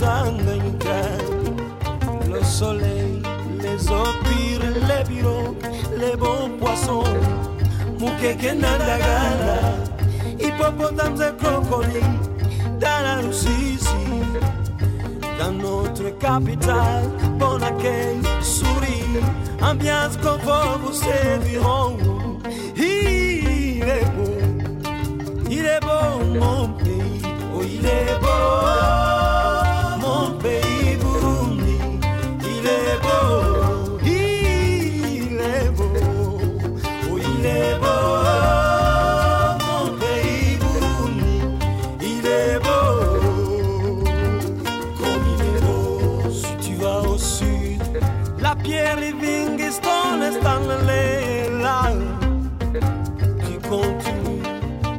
Katanganyika. Le soleil, les pures, les bureaux, les bons poissons. Mukeke Nandagala, hippopotames et crocodiles dans la Rusizi. Dans notre capitale, bon accueil, souris, ambiance, confort vous serviront. Il est beau, il est beau mon pays, oh il est beau tu vas au sud, la pierre Livingstone est en là. Tu continues,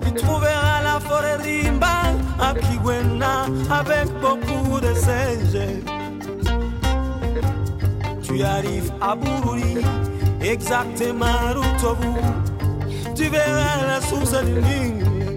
tu trouveras la forêt Rimba à Kiwena avec beaucoup de singes. Tu arrives à Bururi, exactement où tu verras la source du.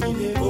comme